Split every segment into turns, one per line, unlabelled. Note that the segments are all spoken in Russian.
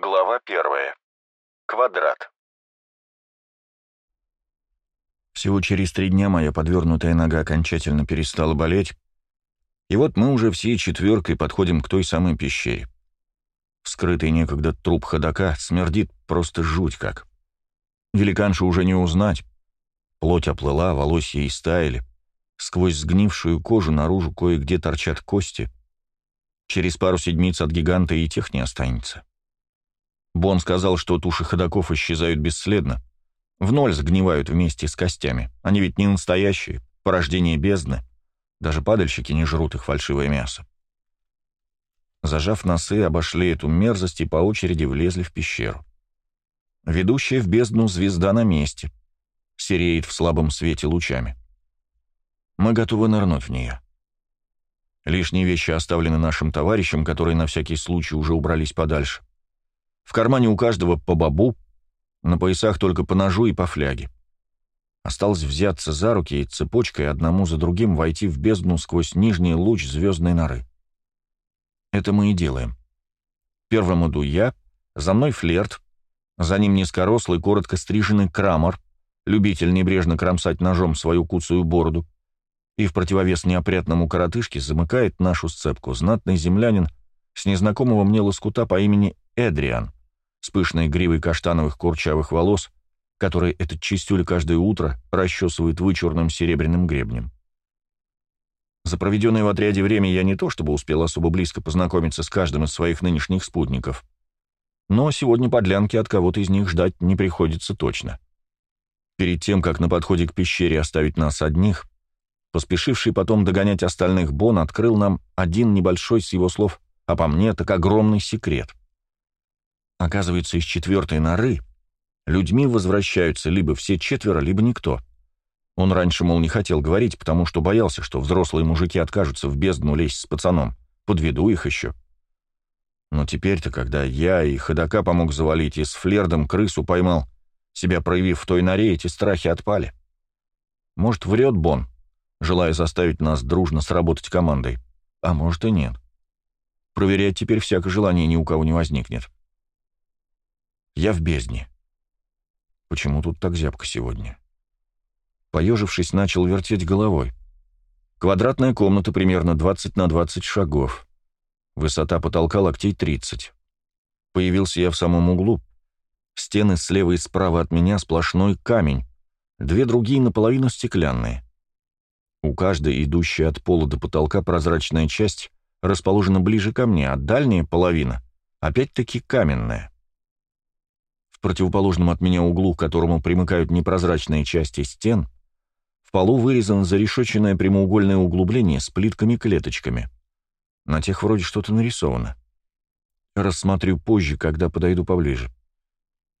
Глава первая. Квадрат.
Всего через три дня моя подвернутая нога окончательно перестала болеть, и вот мы уже всей четверкой подходим к той самой пещере. Вскрытый некогда труп ходока смердит просто жуть как. Великаншу уже не узнать. Плоть оплыла, волосья истаяли. Сквозь сгнившую кожу наружу кое-где торчат кости. Через пару седмиц от гиганта и тех не останется. Бон сказал, что туши ходоков исчезают бесследно. В ноль сгнивают вместе с костями. Они ведь не настоящие, порождение бездны. Даже падальщики не жрут их фальшивое мясо. Зажав носы, обошли эту мерзость и по очереди влезли в пещеру. Ведущая в бездну звезда на месте. Сереет в слабом свете лучами. Мы готовы нырнуть в нее. Лишние вещи оставлены нашим товарищам, которые на всякий случай уже убрались подальше. В кармане у каждого по бабу, на поясах только по ножу и по фляге. Осталось взяться за руки и цепочкой одному за другим войти в бездну сквозь нижний луч звездной норы. Это мы и делаем. Первым иду я, за мной флерт, за ним низкорослый, коротко стриженный крамор, любитель небрежно кромсать ножом свою куцую бороду, и в противовес неопрятному коротышке замыкает нашу сцепку знатный землянин с незнакомого мне лоскута по имени Эдриан — с пышной гривой каштановых курчавых волос, которые этот чистюль каждое утро расчесывает вычурным серебряным гребнем. За проведенное в отряде время я не то чтобы успел особо близко познакомиться с каждым из своих нынешних спутников, но сегодня подлянки от кого-то из них ждать не приходится точно. Перед тем, как на подходе к пещере оставить нас одних, поспешивший потом догонять остальных Бон открыл нам один небольшой, с его слов, а по мне так огромный секрет. Оказывается, из четвертой норы людьми возвращаются либо все четверо, либо никто. Он раньше, мол, не хотел говорить, потому что боялся, что взрослые мужики откажутся в бездну лезть с пацаном. Подведу их еще. Но теперь-то, когда я и ходока помог завалить, и с флердом крысу поймал, себя проявив в той норе, эти страхи отпали. Может, врет Бон, желая заставить нас дружно сработать командой. А может и нет. Проверять теперь всякое желание ни у кого не возникнет. Я в бездне. Почему тут так зябко сегодня? Поежившись, начал вертеть головой. Квадратная комната примерно 20 на 20 шагов. Высота потолка локтей 30. Появился я в самом углу. Стены слева и справа от меня сплошной камень. Две другие наполовину стеклянные. У каждой, идущей от пола до потолка, прозрачная часть расположена ближе ко мне, а дальняя половина опять-таки каменная. В противоположном от меня углу, к которому примыкают непрозрачные части стен, в полу вырезано зарешоченное прямоугольное углубление с плитками-клеточками. На тех вроде что-то нарисовано. Рассмотрю позже, когда подойду поближе.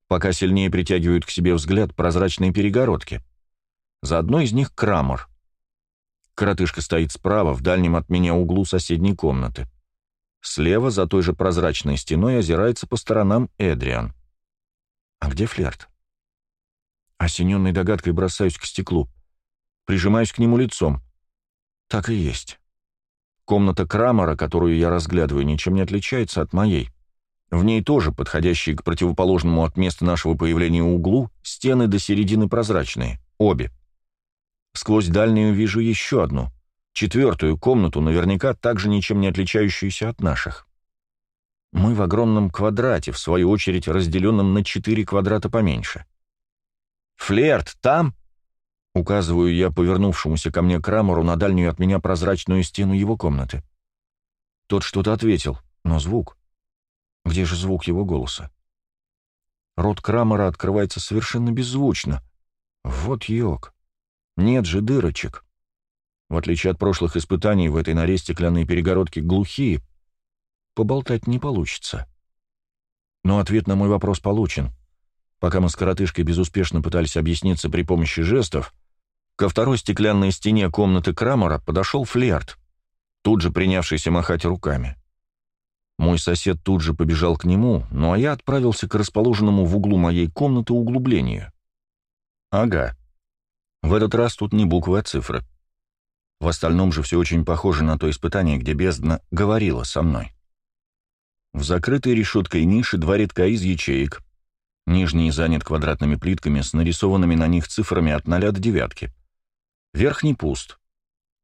Пока сильнее притягивают к себе взгляд прозрачные перегородки. За одной из них крамор. Коротышка стоит справа, в дальнем от меня углу соседней комнаты. Слева, за той же прозрачной стеной, озирается по сторонам Эдриан. А где флерт? Осененной догадкой бросаюсь к стеклу. Прижимаюсь к нему лицом. Так и есть. Комната Крамера, которую я разглядываю, ничем не отличается от моей. В ней тоже, подходящие к противоположному от места нашего появления углу, стены до середины прозрачные, обе. Сквозь дальнюю вижу еще одну, четвертую комнату, наверняка также ничем не отличающуюся от наших. Мы в огромном квадрате, в свою очередь разделенном на четыре квадрата поменьше. «Флерт, там?» Указываю я повернувшемуся ко мне Крамору на дальнюю от меня прозрачную стену его комнаты. Тот что-то ответил, но звук. Где же звук его голоса? Рот Крамора открывается совершенно беззвучно. Вот йог. Нет же дырочек. В отличие от прошлых испытаний, в этой норе стеклянные перегородки глухие, поболтать не получится. Но ответ на мой вопрос получен. Пока мы с коротышкой безуспешно пытались объясниться при помощи жестов, ко второй стеклянной стене комнаты Крамера подошел флерт, тут же принявшийся махать руками. Мой сосед тут же побежал к нему, ну а я отправился к расположенному в углу моей комнаты углублению. Ага. В этот раз тут не буквы, а цифры. В остальном же все очень похоже на то испытание, где бездна говорила со мной. В закрытой решеткой ниши два рядка из ячеек. Нижний занят квадратными плитками с нарисованными на них цифрами от 0 до девятки. Верхний пуст.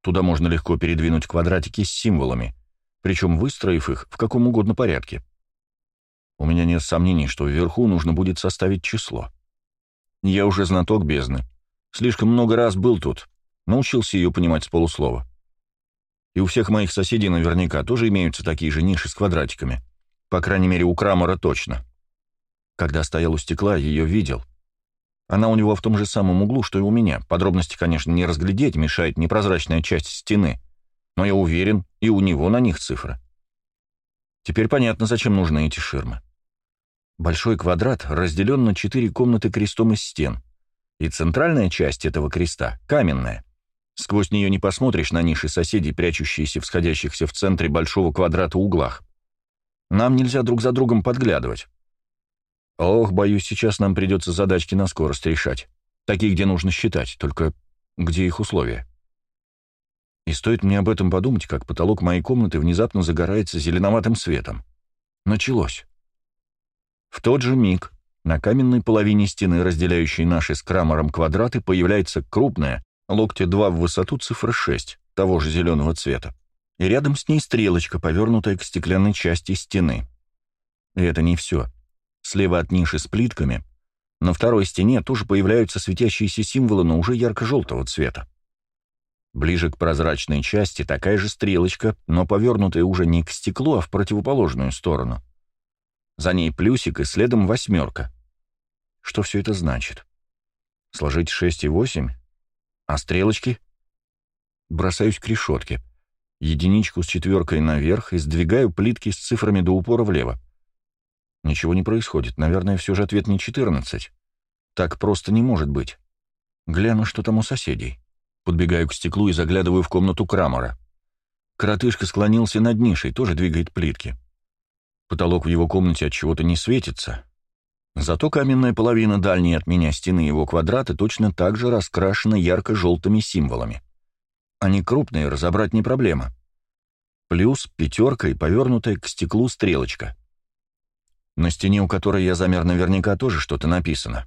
Туда можно легко передвинуть квадратики с символами, причем выстроив их в каком угодно порядке. У меня нет сомнений, что вверху нужно будет составить число. Я уже знаток бездны. Слишком много раз был тут, научился ее понимать с полуслова. И у всех моих соседей наверняка тоже имеются такие же ниши с квадратиками. По крайней мере, у Крамера точно. Когда стоял у стекла, ее видел. Она у него в том же самом углу, что и у меня. Подробности, конечно, не разглядеть, мешает непрозрачная часть стены. Но я уверен, и у него на них цифры. Теперь понятно, зачем нужны эти ширмы. Большой квадрат разделен на четыре комнаты крестом из стен, и центральная часть этого креста — каменная. Сквозь нее не посмотришь на ниши соседей, прячущиеся в сходящихся в центре большого квадрата углах. Нам нельзя друг за другом подглядывать. Ох, боюсь, сейчас нам придется задачки на скорость решать. Такие, где нужно считать, только где их условия. И стоит мне об этом подумать, как потолок моей комнаты внезапно загорается зеленоватым светом. Началось. В тот же миг на каменной половине стены, разделяющей наши с Крамером квадраты, появляется крупная, локтя 2 в высоту, цифра 6, того же зеленого цвета. И рядом с ней стрелочка, повернутая к стеклянной части стены. И это не все. Слева от ниши с плитками на второй стене тоже появляются светящиеся символы, но уже ярко-желтого цвета. Ближе к прозрачной части такая же стрелочка, но повернутая уже не к стеклу, а в противоположную сторону — за ней плюсик и следом восьмерка. Что все это значит? Сложить 6 и 8? А стрелочки? Бросаюсь к решетке. Единичку с четверкой наверх и сдвигаю плитки с цифрами до упора влево. Ничего не происходит. Наверное, все же ответ не 14. Так просто не может быть. Гляну, что там у соседей. Подбегаю к стеклу и заглядываю в комнату Крамера. Коротышка склонился над нишей, тоже двигает плитки. Потолок в его комнате от чего-то не светится. Зато каменная половина дальней от меня стены его квадрата точно так же раскрашена ярко-желтыми символами. Они крупные, разобрать не проблема. Плюс пятерка и повернутая к стеклу стрелочка. На стене, у которой я замер, наверняка тоже что-то написано.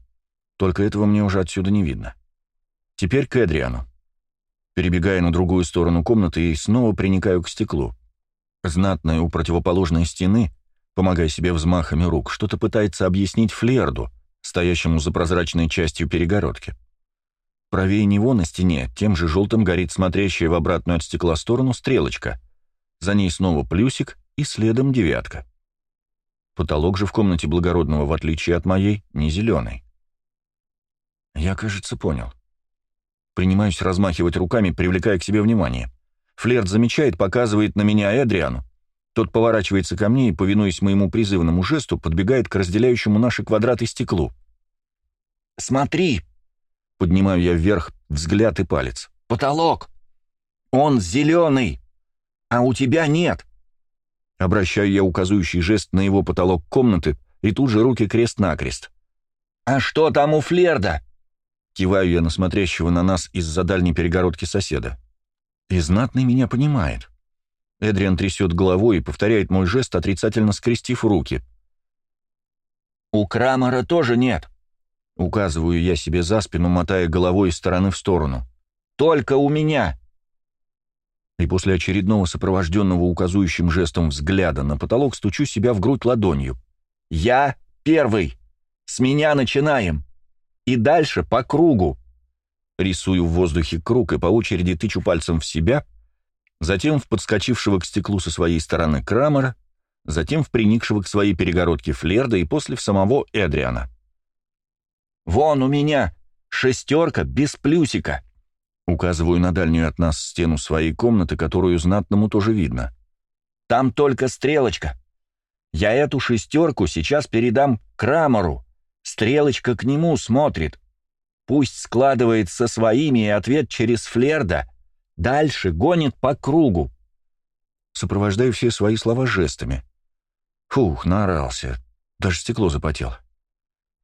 Только этого мне уже отсюда не видно. Теперь к Эдриану. Перебегая на другую сторону комнаты и снова приникаю к стеклу. Знатная у противоположной стены помогая себе взмахами рук, что-то пытается объяснить Флерду, стоящему за прозрачной частью перегородки. Правее него на стене тем же желтым горит смотрящая в обратную от стекла сторону стрелочка. За ней снова плюсик и следом девятка. Потолок же в комнате благородного, в отличие от моей, не зеленый. Я, кажется, понял. Принимаюсь размахивать руками, привлекая к себе внимание. Флерд замечает, показывает на меня Эдриану, тот поворачивается ко мне и, повинуясь моему призывному жесту, подбегает к разделяющему наши квадраты стеклу. «Смотри!» — поднимаю я вверх взгляд и палец. «Потолок! Он зеленый, а у тебя нет!» Обращаю я указывающий жест на его потолок комнаты и тут же руки крест-накрест. «А что там у Флерда?» Киваю я на смотрящего на нас из-за дальней перегородки соседа. И знатный меня понимает. Эдриан трясет головой и повторяет мой жест, отрицательно скрестив руки. «У Крамера тоже нет», — указываю я себе за спину, мотая головой из стороны в сторону. «Только у меня». И после очередного сопровожденного указующим жестом взгляда на потолок стучу себя в грудь ладонью. «Я первый! С меня начинаем! И дальше по кругу!» Рисую в воздухе круг и по очереди тычу пальцем в себя — затем в подскочившего к стеклу со своей стороны Крамера, затем в приникшего к своей перегородке Флерда и после в самого Эдриана. «Вон у меня шестерка без плюсика!» Указываю на дальнюю от нас стену своей комнаты, которую знатному тоже видно. «Там только стрелочка. Я эту шестерку сейчас передам Крамеру. Стрелочка к нему смотрит. Пусть складывает со своими и ответ через Флерда — Дальше гонит по кругу. Сопровождаю все свои слова жестами. Фух, наорался. Даже стекло запотело.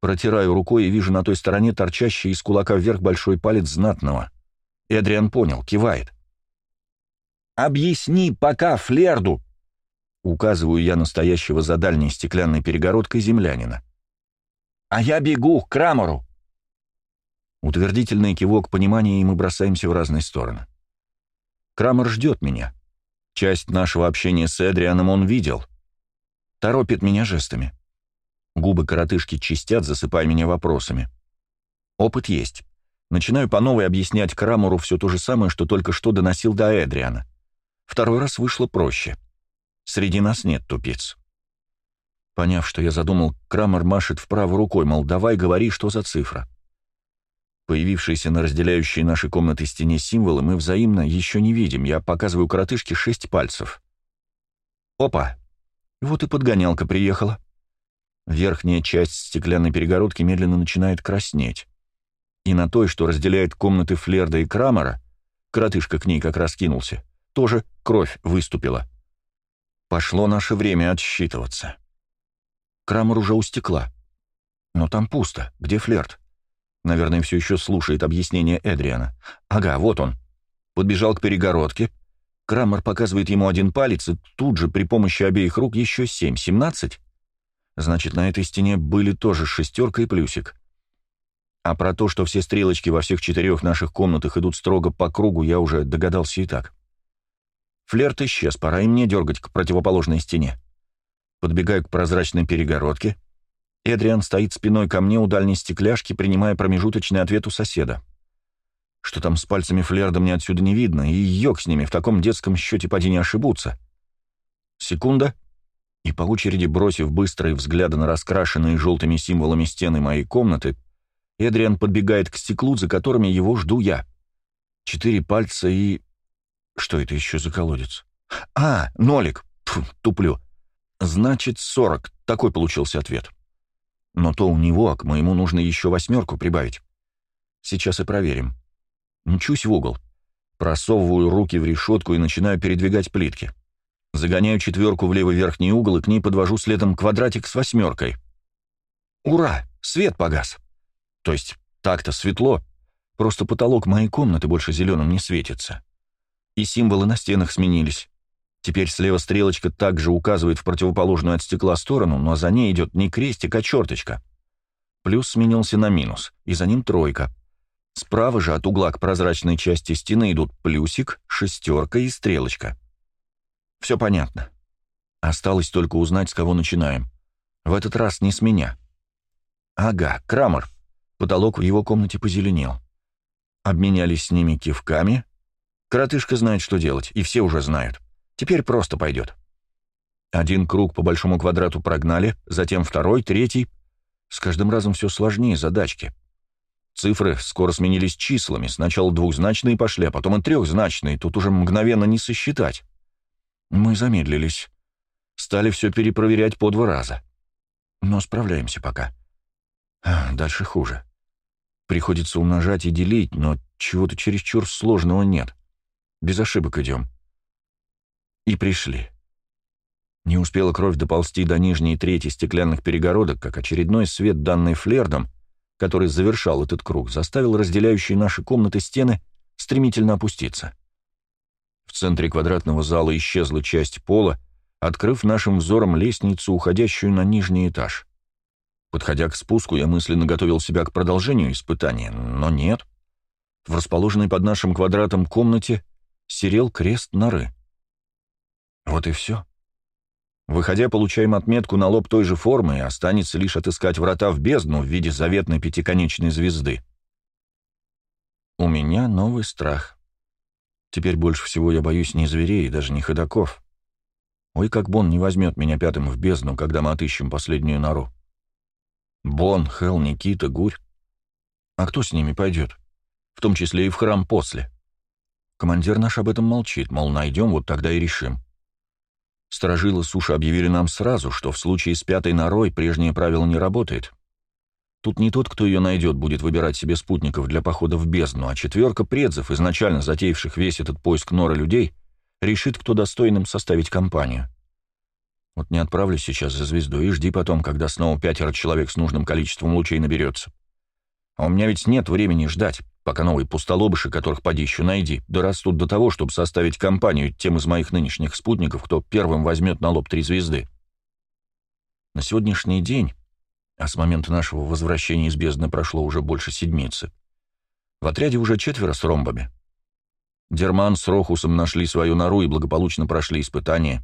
Протираю рукой и вижу на той стороне торчащий из кулака вверх большой палец знатного. Эдриан понял, кивает. «Объясни пока Флерду. Указываю я настоящего за дальней стеклянной перегородкой землянина. «А я бегу к Крамору!» Утвердительный кивок понимания, и мы бросаемся в разные стороны. Крамер ждет меня. Часть нашего общения с Эдрианом он видел. Торопит меня жестами. Губы коротышки чистят, засыпая меня вопросами. Опыт есть. Начинаю по новой объяснять Крамору все то же самое, что только что доносил до Эдриана. Второй раз вышло проще. Среди нас нет тупиц. Поняв, что я задумал, Крамер машет вправо рукой, мол, давай говори, что за цифра. Появившиеся на разделяющей наши комнаты стене символы мы взаимно еще не видим. Я показываю коротышке шесть пальцев. Опа! Вот и подгонялка приехала. Верхняя часть стеклянной перегородки медленно начинает краснеть. И на той, что разделяет комнаты Флерда и Крамера, коротышка к ней как раз кинулся, тоже кровь выступила. Пошло наше время отсчитываться. Крамер уже у стекла. Но там пусто. Где Флерд? Наверное, все еще слушает объяснение Эдриана. Ага, вот он. Подбежал к перегородке. Крамер показывает ему один палец, и тут же при помощи обеих рук еще семь. Семнадцать? Значит, на этой стене были тоже шестерка и плюсик. А про то, что все стрелочки во всех четырех наших комнатах идут строго по кругу, я уже догадался и так. Флерт исчез, пора и мне дергать к противоположной стене. Подбегаю к прозрачной перегородке. Эдриан стоит спиной ко мне у дальней стекляшки, принимая промежуточный ответ у соседа. Что там с пальцами Флерда мне отсюда не видно, и йог с ними, в таком детском счете поди ошибутся. Секунда, и по очереди бросив быстрые взгляды на раскрашенные желтыми символами стены моей комнаты, Эдриан подбегает к стеклу, за которыми его жду я. Четыре пальца и... Что это еще за колодец? А, нолик. Фу, туплю. Значит, сорок. Такой получился ответ. Но то у него, а к моему нужно еще восьмерку прибавить. Сейчас и проверим. Мчусь в угол. Просовываю руки в решетку и начинаю передвигать плитки. Загоняю четверку в левый верхний угол и к ней подвожу следом квадратик с восьмеркой. Ура! Свет погас. То есть так-то светло. Просто потолок моей комнаты больше зеленым не светится. И символы на стенах сменились. Теперь слева стрелочка также указывает в противоположную от стекла сторону, но за ней идет не крестик, а черточка. Плюс сменился на минус, и за ним тройка. Справа же от угла к прозрачной части стены идут плюсик, шестерка и стрелочка. Все понятно. Осталось только узнать, с кого начинаем. В этот раз не с меня. Ага, Крамер. Потолок в его комнате позеленел. Обменялись с ними кивками. Коротышка знает, что делать, и все уже знают. Теперь просто пойдет. Один круг по большому квадрату прогнали, затем второй, третий. С каждым разом все сложнее задачки. Цифры скоро сменились числами. Сначала двухзначные пошли, а потом и трехзначные. Тут уже мгновенно не сосчитать. Мы замедлились. Стали все перепроверять по два раза. Но справляемся пока. Дальше хуже. Приходится умножать и делить, но чего-то чересчур сложного нет. Без ошибок идем. И пришли. Не успела кровь доползти до нижней трети стеклянных перегородок, как очередной свет, данный флердом, который завершал этот круг, заставил разделяющие наши комнаты стены стремительно опуститься. В центре квадратного зала исчезла часть пола, открыв нашим взором лестницу, уходящую на нижний этаж. Подходя к спуску, я мысленно готовил себя к продолжению испытания, но нет. В расположенной под нашим квадратом комнате серел крест норы. Вот и все. Выходя, получаем отметку на лоб той же формы, и останется лишь отыскать врата в бездну в виде заветной пятиконечной звезды. У меня новый страх. Теперь больше всего я боюсь не зверей, даже не ходаков. Ой, как Бон не возьмет меня пятым в бездну, когда мы отыщем последнюю нору. Бон, Хел, Никита, Гурь. А кто с ними пойдет? В том числе и в храм после. Командир наш об этом молчит, мол, найдем, вот тогда и решим. Сторожилы суши объявили нам сразу, что в случае с пятой норой прежнее правило не работает. Тут не тот, кто ее найдет, будет выбирать себе спутников для похода в бездну, а четверка предзов, изначально затеявших весь этот поиск нора людей, решит, кто достойным составить компанию. Вот не отправлюсь сейчас за звездой и жди потом, когда снова пятеро человек с нужным количеством лучей наберется. А у меня ведь нет времени ждать, пока новые пустолобыши, которых поди еще найди, дорастут до того, чтобы составить компанию тем из моих нынешних спутников, кто первым возьмет на лоб три звезды. На сегодняшний день, а с момента нашего возвращения из бездны прошло уже больше седмицы, в отряде уже четверо с ромбами. Дерман с Рохусом нашли свою нору и благополучно прошли испытания.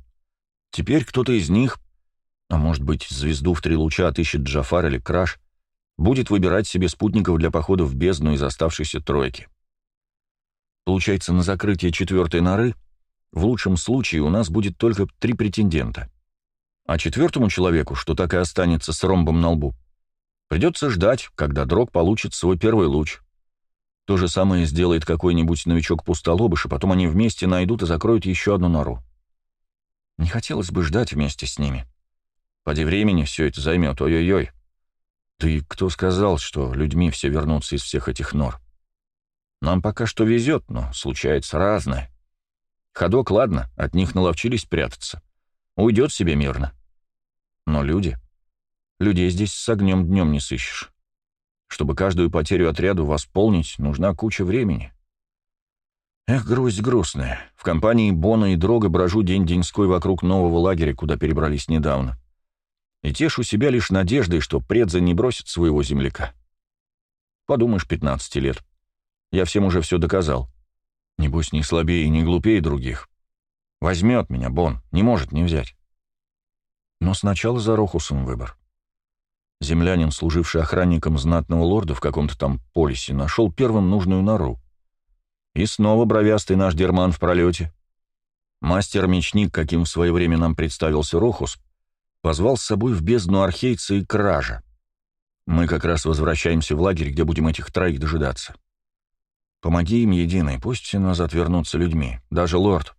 Теперь кто-то из них, а может быть, звезду в три луча отыщет Джафар или Краш, будет выбирать себе спутников для похода в бездну из оставшейся тройки. Получается, на закрытие четвертой норы в лучшем случае у нас будет только три претендента. А четвертому человеку, что так и останется с ромбом на лбу, придется ждать, когда дрог получит свой первый луч. То же самое сделает какой-нибудь новичок-пустолобыш, и потом они вместе найдут и закроют еще одну нору. Не хотелось бы ждать вместе с ними. Поди времени все это займет, ой-ой-ой. Да и кто сказал, что людьми все вернутся из всех этих нор? Нам пока что везет, но случается разное. Ходок, ладно, от них наловчились прятаться. Уйдет себе мирно. Но люди... Людей здесь с огнем днем не сыщешь. Чтобы каждую потерю отряду восполнить, нужна куча времени. Эх, грусть грустная. В компании Бона и Дрога брожу день-деньской вокруг нового лагеря, куда перебрались недавно. И тешу себя лишь надеждой, что предза не бросит своего земляка. Подумаешь, 15 лет. Я всем уже все доказал. Небось, не слабее и не глупее других. Возьмет меня Бон, не может не взять. Но сначала за Рохусом выбор. Землянин, служивший охранником знатного лорда в каком-то там полисе, нашел первым нужную нору. И снова бровястый наш Дерман в пролете. Мастер-мечник, каким в свое время нам представился Рохус, позвал с собой в бездну архейца и кража. Мы как раз возвращаемся в лагерь, где будем этих троих дожидаться. Помоги им, единый, пусть все назад вернутся людьми, даже лорд.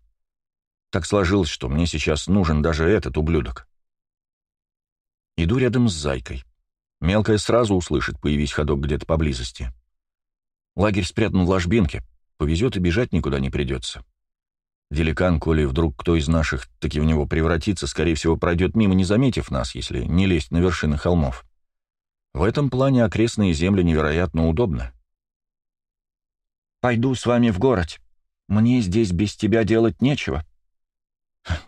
Так сложилось, что мне сейчас нужен даже этот ублюдок. Иду рядом с зайкой. Мелкая сразу услышит, появись ходок где-то поблизости. Лагерь спрятан в ложбинке, повезет и бежать никуда не придется. Деликан, коли вдруг кто из наших таки в него превратится, скорее всего, пройдет мимо, не заметив нас, если не лезть на вершины холмов. В этом плане окрестные земли невероятно удобны. «Пойду с вами в город. Мне здесь без тебя делать нечего».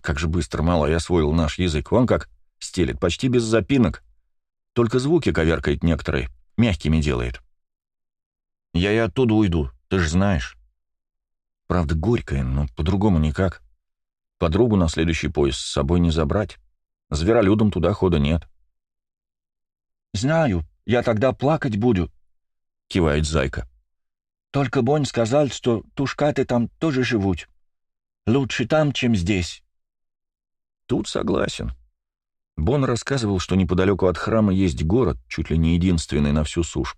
Как же быстро мало я освоил наш язык. Вон как стелет, почти без запинок. Только звуки коверкает некоторые, мягкими делает. Я и оттуда уйду, ты же знаешь. Правда, горькая, но по-другому никак. Подругу на следующий поезд с собой не забрать. Зверолюдам туда хода нет. «Знаю, я тогда плакать буду», — кивает Зайка. «Только Бонь сказал, что тушкаты там тоже живут. Лучше там, чем здесь». Тут согласен. Бон рассказывал, что неподалеку от храма есть город, чуть ли не единственный на всю сушь,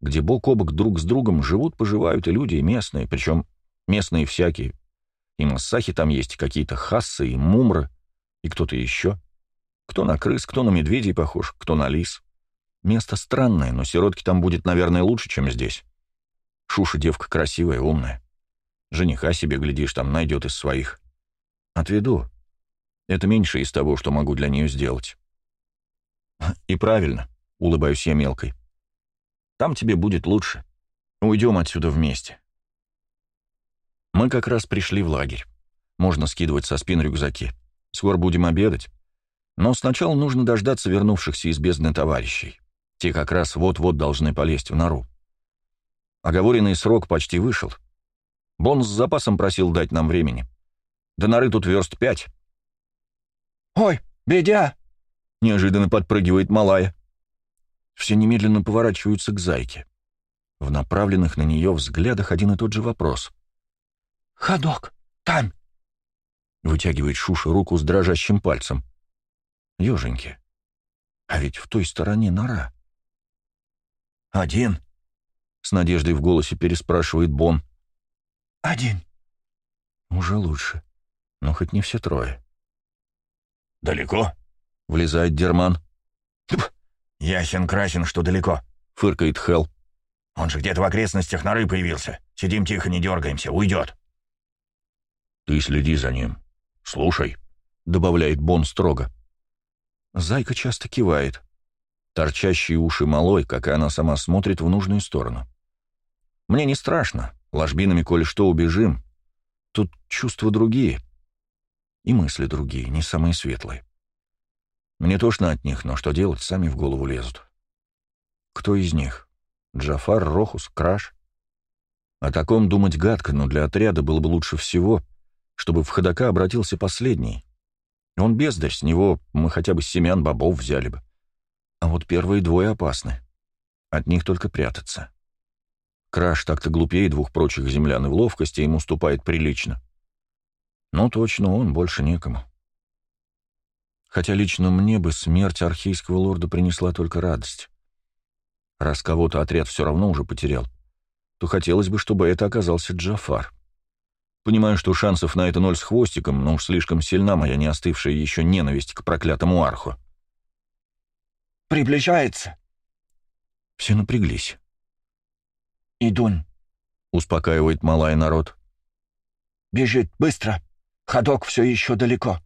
где бок о бок друг с другом живут-поживают и люди, и местные, причем местные всякие. И массахи там есть, какие-то хассы и мумры, и кто-то еще. Кто на крыс, кто на медведей похож, кто на лис. Место странное, но сиротки там будет, наверное, лучше, чем здесь. Шуша девка красивая, умная. Жениха себе, глядишь, там найдет из своих. Отведу. Это меньше из того, что могу для нее сделать. И правильно, улыбаюсь я мелкой. Там тебе будет лучше. Уйдем отсюда вместе. Мы как раз пришли в лагерь. Можно скидывать со спин рюкзаки. Скоро будем обедать. Но сначала нужно дождаться вернувшихся из бездны товарищей. Те как раз вот-вот должны полезть в нору. Оговоренный срок почти вышел. Бон с запасом просил дать нам времени. До норы тут верст пять. «Ой, бедя!» — неожиданно подпрыгивает малая. Все немедленно поворачиваются к зайке. В направленных на нее взглядах один и тот же вопрос. «Ходок, там!» — вытягивает Шуша руку с дрожащим пальцем. «Еженьки, а ведь в той стороне нора». «Один?» — с надеждой в голосе переспрашивает Бон. «Один». «Уже лучше, но хоть не все трое».
«Далеко?»
— влезает Дерман.
«Ясен-красен, что далеко», —
фыркает Хелл.
«Он же где-то в окрестностях норы появился. Сидим тихо, не дергаемся, уйдет».
«Ты следи за ним. Слушай», — добавляет Бон строго. Зайка часто кивает. торчащие уши малой, как и она сама смотрит в нужную сторону. Мне не страшно, ложбинами, коли что, убежим. Тут чувства другие. И мысли другие, не самые светлые. Мне тошно от них, но что делать, сами в голову лезут. Кто из них? Джафар, Рохус, Краш? О таком думать гадко, но для отряда было бы лучше всего, чтобы в ходока обратился последний. Он бездарь, с него мы хотя бы семян бобов взяли бы. А вот первые двое опасны. От них только прятаться. Краш так-то глупее двух прочих землян и в ловкости ему уступает прилично. Но точно он, больше некому. Хотя лично мне бы смерть архейского лорда принесла только радость. Раз кого-то отряд все равно уже потерял, то хотелось бы, чтобы это оказался Джафар. Понимаю, что шансов на это ноль с хвостиком, но уж слишком сильна моя не остывшая еще ненависть к проклятому арху.
«Приближается!»
Все напряглись.
«Идун!»
— успокаивает малая народ.
«Бежит, быстро! Ходок все еще далеко!»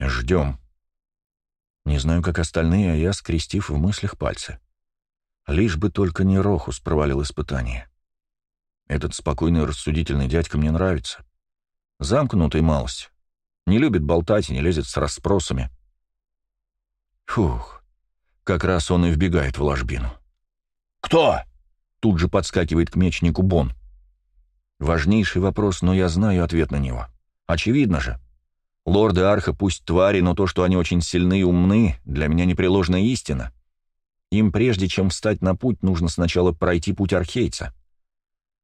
«Ждем!» Не знаю, как остальные, а я, скрестив в мыслях пальцы. Лишь бы только не Рохус провалил испытание. Этот спокойный рассудительный дядька мне нравится. Замкнутый малость. Не любит болтать и не лезет с расспросами. Фух, как раз он и вбегает в ложбину.
«Кто?»
Тут же подскакивает к мечнику Бон. Важнейший вопрос, но я знаю ответ на него. Очевидно же. Лорды Арха пусть твари, но то, что они очень сильны и умны, для меня непреложная истина. Им прежде чем встать на путь, нужно сначала пройти путь архейца.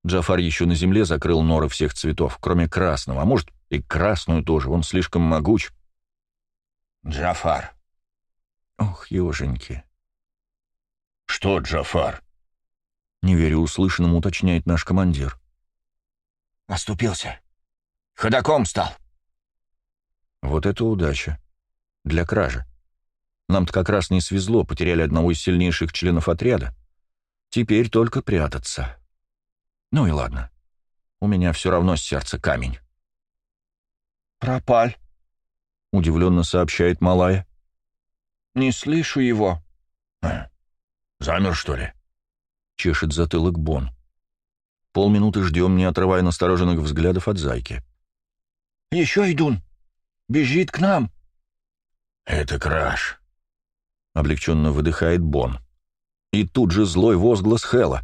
Джафар еще на земле закрыл норы всех цветов, кроме красного, а может и красную тоже, он слишком могуч.
«Джафар».
Ох, еженьки.
«Что Джафар?»
Не верю услышанному, уточняет наш командир.
«Оступился. Ходаком стал».
Вот это удача. Для кражи. Нам-то как раз не свезло, потеряли одного из сильнейших членов отряда. Теперь только прятаться. Ну и ладно. У меня все равно с сердца камень.
«Пропаль», —
удивленно сообщает малая.
«Не слышу его».
А, замер, что ли?
Чешет затылок Бон. Полминуты ждем, не отрывая настороженных взглядов от зайки.
«Еще идун. Бежит к нам».
Это краш.
Облегченно выдыхает Бон. И тут же злой возглас Хэла.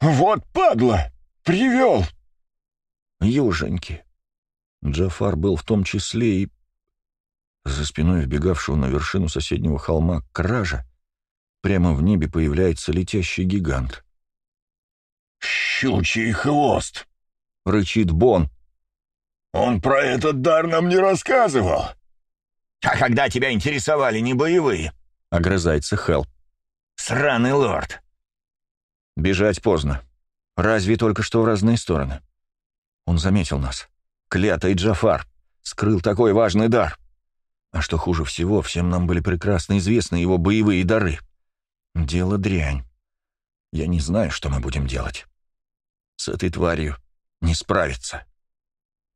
«Вот падла! Привел!»
Юженьки. Джафар был в том числе и... За спиной вбегавшего на вершину соседнего холма кража прямо в небе появляется летящий гигант.
«Щучий хвост!»
— рычит Бон.
«Он про этот дар нам не рассказывал!»
А когда тебя интересовали не боевые?
— огрызается Хелл.
Сраный лорд.
Бежать поздно. Разве только что в разные стороны. Он заметил нас. Клятый Джафар. Скрыл такой важный дар. А что хуже всего, всем нам были прекрасно известны его боевые дары. Дело дрянь. Я не знаю, что мы будем делать. С этой тварью не справиться.